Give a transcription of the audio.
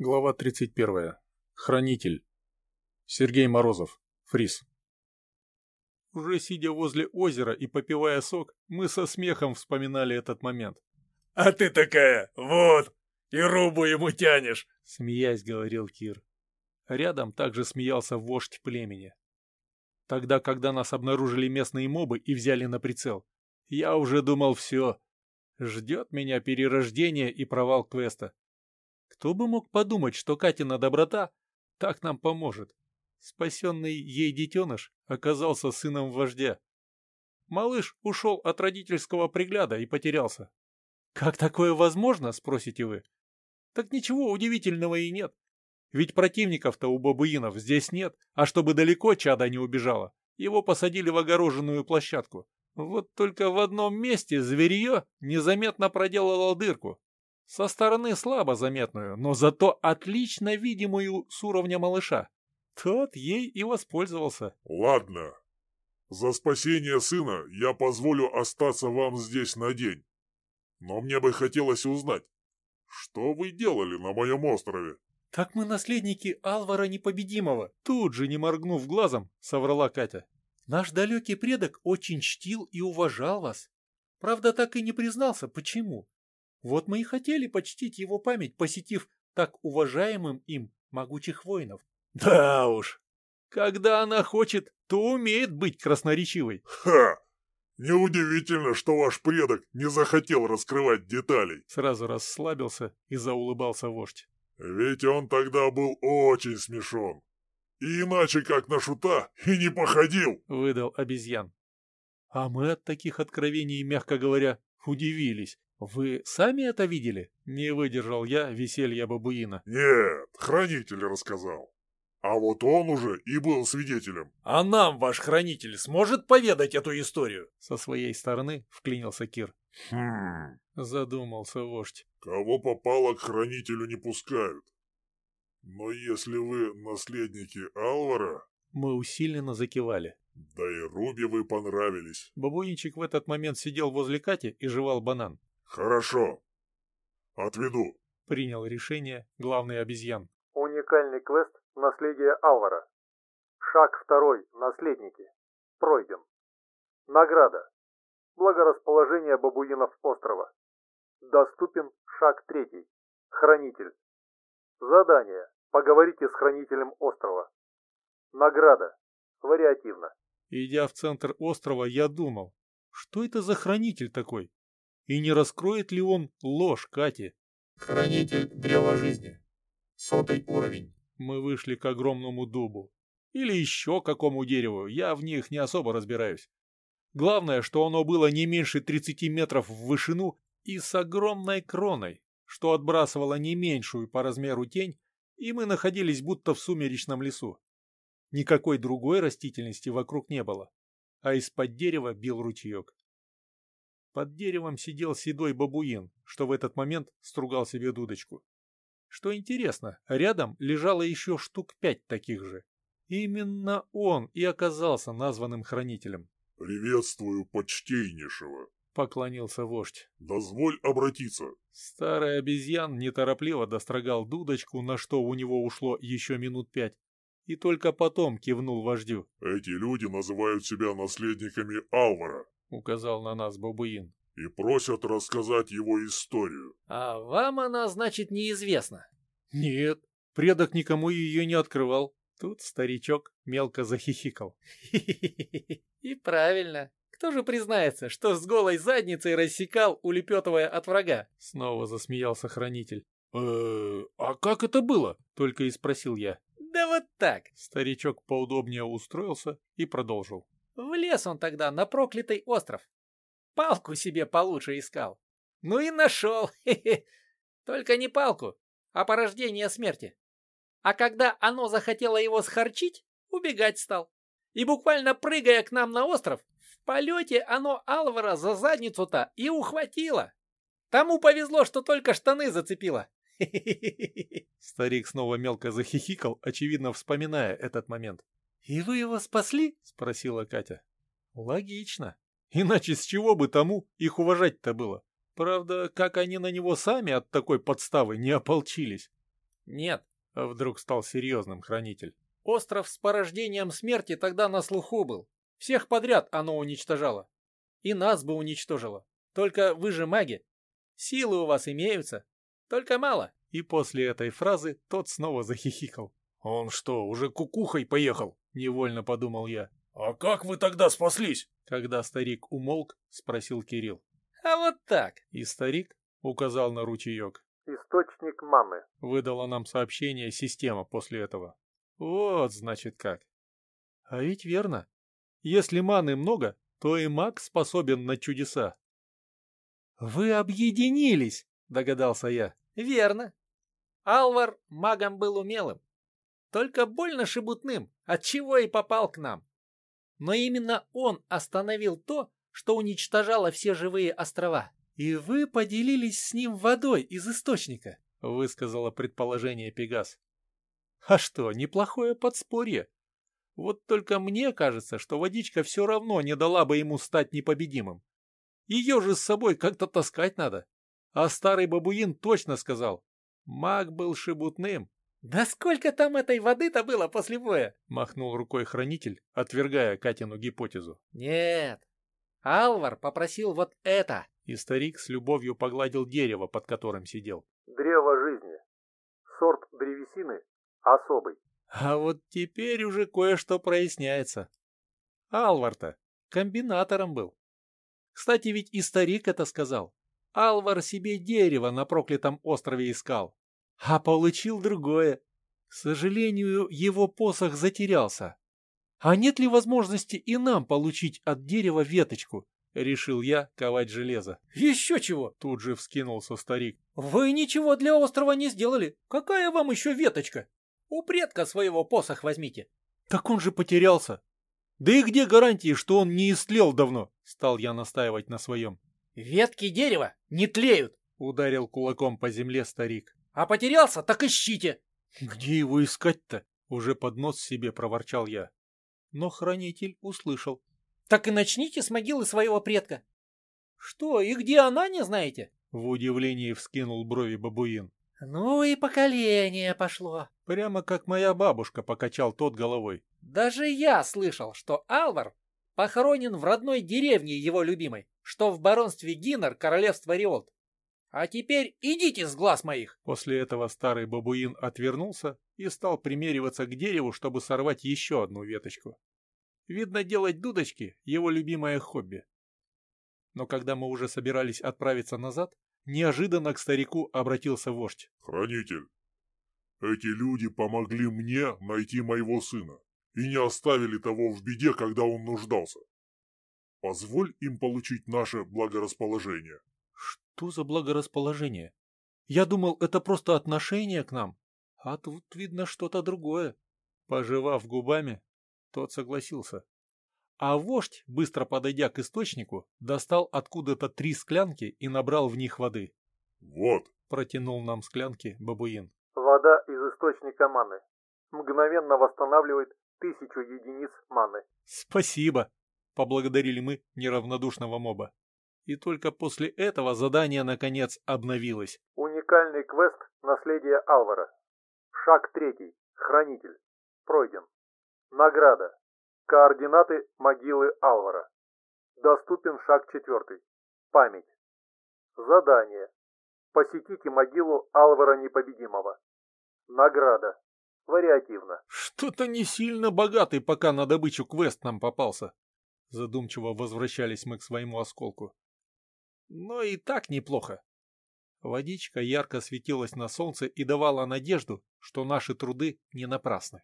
Глава 31. Хранитель. Сергей Морозов. Фриз. Уже сидя возле озера и попивая сок, мы со смехом вспоминали этот момент. «А ты такая, вот, и рубу ему тянешь!» — смеясь говорил Кир. Рядом также смеялся вождь племени. Тогда, когда нас обнаружили местные мобы и взяли на прицел, я уже думал все. Ждет меня перерождение и провал квеста. Кто бы мог подумать, что Катина доброта так нам поможет? Спасенный ей детеныш оказался сыном вождя. Малыш ушел от родительского пригляда и потерялся. Как такое возможно, спросите вы? Так ничего удивительного и нет. Ведь противников-то у бабуинов здесь нет, а чтобы далеко чада не убежало, его посадили в огороженную площадку. Вот только в одном месте зверье незаметно проделало дырку, со стороны слабо заметную, но зато отлично видимую с уровня малыша. Тот ей и воспользовался. Ладно. За спасение сына я позволю остаться вам здесь на день. Но мне бы хотелось узнать, что вы делали на моем острове? Так мы наследники Алвара Непобедимого. Тут же, не моргнув глазом, соврала Катя. Наш далекий предок очень чтил и уважал вас. Правда, так и не признался, почему. Вот мы и хотели почтить его память, посетив так уважаемым им могучих воинов. Да уж, когда она хочет, то умеет быть красноречивой. Ха! Неудивительно, что ваш предок не захотел раскрывать деталей. Сразу расслабился и заулыбался вождь. Ведь он тогда был очень смешон. И иначе как на шута и не походил, выдал обезьян. А мы от таких откровений, мягко говоря, удивились «Вы сами это видели?» — не выдержал я веселья бабуина. «Нет, хранитель рассказал. А вот он уже и был свидетелем». «А нам ваш хранитель сможет поведать эту историю?» Со своей стороны вклинился Кир. «Хм...» — задумался вождь. «Кого попало к хранителю не пускают. Но если вы наследники Алвара...» Мы усиленно закивали. «Да и Руби вы понравились». Бабуинчик в этот момент сидел возле Кати и жевал банан. «Хорошо. Отведу», — принял решение главный обезьян. Уникальный квест «Наследие Алвара». Шаг второй. Наследники. Пройден. Награда. Благорасположение бабуинов острова. Доступен шаг третий. Хранитель. Задание. Поговорите с хранителем острова. Награда. Вариативно. Идя в центр острова, я думал, что это за хранитель такой? И не раскроет ли он ложь Кати? Хранитель древа жизни. Сотый уровень. Мы вышли к огромному дубу. Или еще какому дереву, я в них не особо разбираюсь. Главное, что оно было не меньше 30 метров в вышину и с огромной кроной, что отбрасывало не меньшую по размеру тень, и мы находились будто в сумеречном лесу. Никакой другой растительности вокруг не было, а из-под дерева бил ручеек. Под деревом сидел седой бабуин, что в этот момент стругал себе дудочку. Что интересно, рядом лежало еще штук пять таких же. Именно он и оказался названным хранителем. «Приветствую почтейнейшего», — поклонился вождь. «Дозволь обратиться». Старый обезьян неторопливо дострогал дудочку, на что у него ушло еще минут пять, и только потом кивнул вождю. «Эти люди называют себя наследниками Алвара», — указал на нас бабуин. «И просят рассказать его историю». «А вам она, значит, неизвестна?» «Нет, предок никому ее не открывал». Тут старичок мелко захихикал. «И правильно. Кто же признается, что с голой задницей рассекал, улепетывая от врага?» Снова засмеялся хранитель. э а как это было?» — только и спросил я. «Да вот так!» Старичок поудобнее устроился и продолжил. Влез он тогда на проклятый остров. Палку себе получше искал. Ну и нашел. Только не палку, а порождение смерти. А когда оно захотело его схорчить, убегать стал. И буквально прыгая к нам на остров, в полете оно Алвара за задницу-то и ухватило. Тому повезло, что только штаны зацепило. Старик снова мелко захихикал, очевидно вспоминая этот момент. «И вы его спасли?» — спросила Катя. «Логично. Иначе с чего бы тому их уважать-то было? Правда, как они на него сами от такой подставы не ополчились?» Нет, вдруг стал серьезным хранитель. Остров с порождением смерти тогда на слуху был. Всех подряд оно уничтожало. И нас бы уничтожило. Только вы же маги. Силы у вас имеются. Только мало. И после этой фразы тот снова захихикал. «Он что, уже кукухой поехал?» — невольно подумал я. «А как вы тогда спаслись?» Когда старик умолк, спросил Кирилл. «А вот так!» И старик указал на ручеек. Источник маны. Выдала нам сообщение система после этого. Вот, значит, как. А ведь верно. Если маны много, то и маг способен на чудеса. «Вы объединились!» — догадался я. «Верно. Алвар магом был умелым. Только больно шебутным, отчего и попал к нам. Но именно он остановил то, что уничтожало все живые острова. «И вы поделились с ним водой из источника», — высказала предположение Пегас. «А что, неплохое подспорье. Вот только мне кажется, что водичка все равно не дала бы ему стать непобедимым. Ее же с собой как-то таскать надо. А старый бабуин точно сказал, маг был шебутным, «Да сколько там этой воды-то было после боя?» — махнул рукой хранитель, отвергая Катину гипотезу. «Нет, Алвар попросил вот это!» И старик с любовью погладил дерево, под которым сидел. Древо жизни. Сорт древесины особый. А вот теперь уже кое-что проясняется. Алвар-то комбинатором был. Кстати, ведь и старик это сказал. Алвар себе дерево на проклятом острове искал а получил другое. К сожалению, его посох затерялся. А нет ли возможности и нам получить от дерева веточку? Решил я ковать железо. Еще чего? Тут же вскинулся старик. Вы ничего для острова не сделали. Какая вам еще веточка? У предка своего посох возьмите. Так он же потерялся. Да и где гарантии, что он не истлел давно? Стал я настаивать на своем. Ветки дерева не тлеют. Ударил кулаком по земле старик. А потерялся, так ищите. Где его искать-то? Уже под нос себе проворчал я. Но хранитель услышал. Так и начните с могилы своего предка. Что, и где она, не знаете? В удивлении вскинул брови бабуин. Ну и поколение пошло. Прямо как моя бабушка покачал тот головой. Даже я слышал, что Алвар похоронен в родной деревне его любимой, что в баронстве Гиннер, королевство Риолт. А теперь идите с глаз моих!» После этого старый бабуин отвернулся и стал примериваться к дереву, чтобы сорвать еще одну веточку. Видно, делать дудочки — его любимое хобби. Но когда мы уже собирались отправиться назад, неожиданно к старику обратился вождь. «Хранитель, эти люди помогли мне найти моего сына и не оставили того в беде, когда он нуждался. Позволь им получить наше благорасположение». Что за благорасположение? Я думал, это просто отношение к нам. А тут видно что-то другое. Пожевав губами, тот согласился. А вождь, быстро подойдя к источнику, достал откуда-то три склянки и набрал в них воды. «Вот», — протянул нам склянки бабуин. «Вода из источника маны. Мгновенно восстанавливает тысячу единиц маны». «Спасибо», — поблагодарили мы неравнодушного моба и только после этого задание наконец обновилось. Уникальный квест «Наследие Алвара». Шаг третий. Хранитель. Пройден. Награда. Координаты могилы Алвара. Доступен шаг четвертый. Память. Задание. Посетите могилу Алвара Непобедимого. Награда. Вариативно. Что-то не сильно богатый пока на добычу квест нам попался. Задумчиво возвращались мы к своему осколку но и так неплохо. Водичка ярко светилась на солнце и давала надежду, что наши труды не напрасны.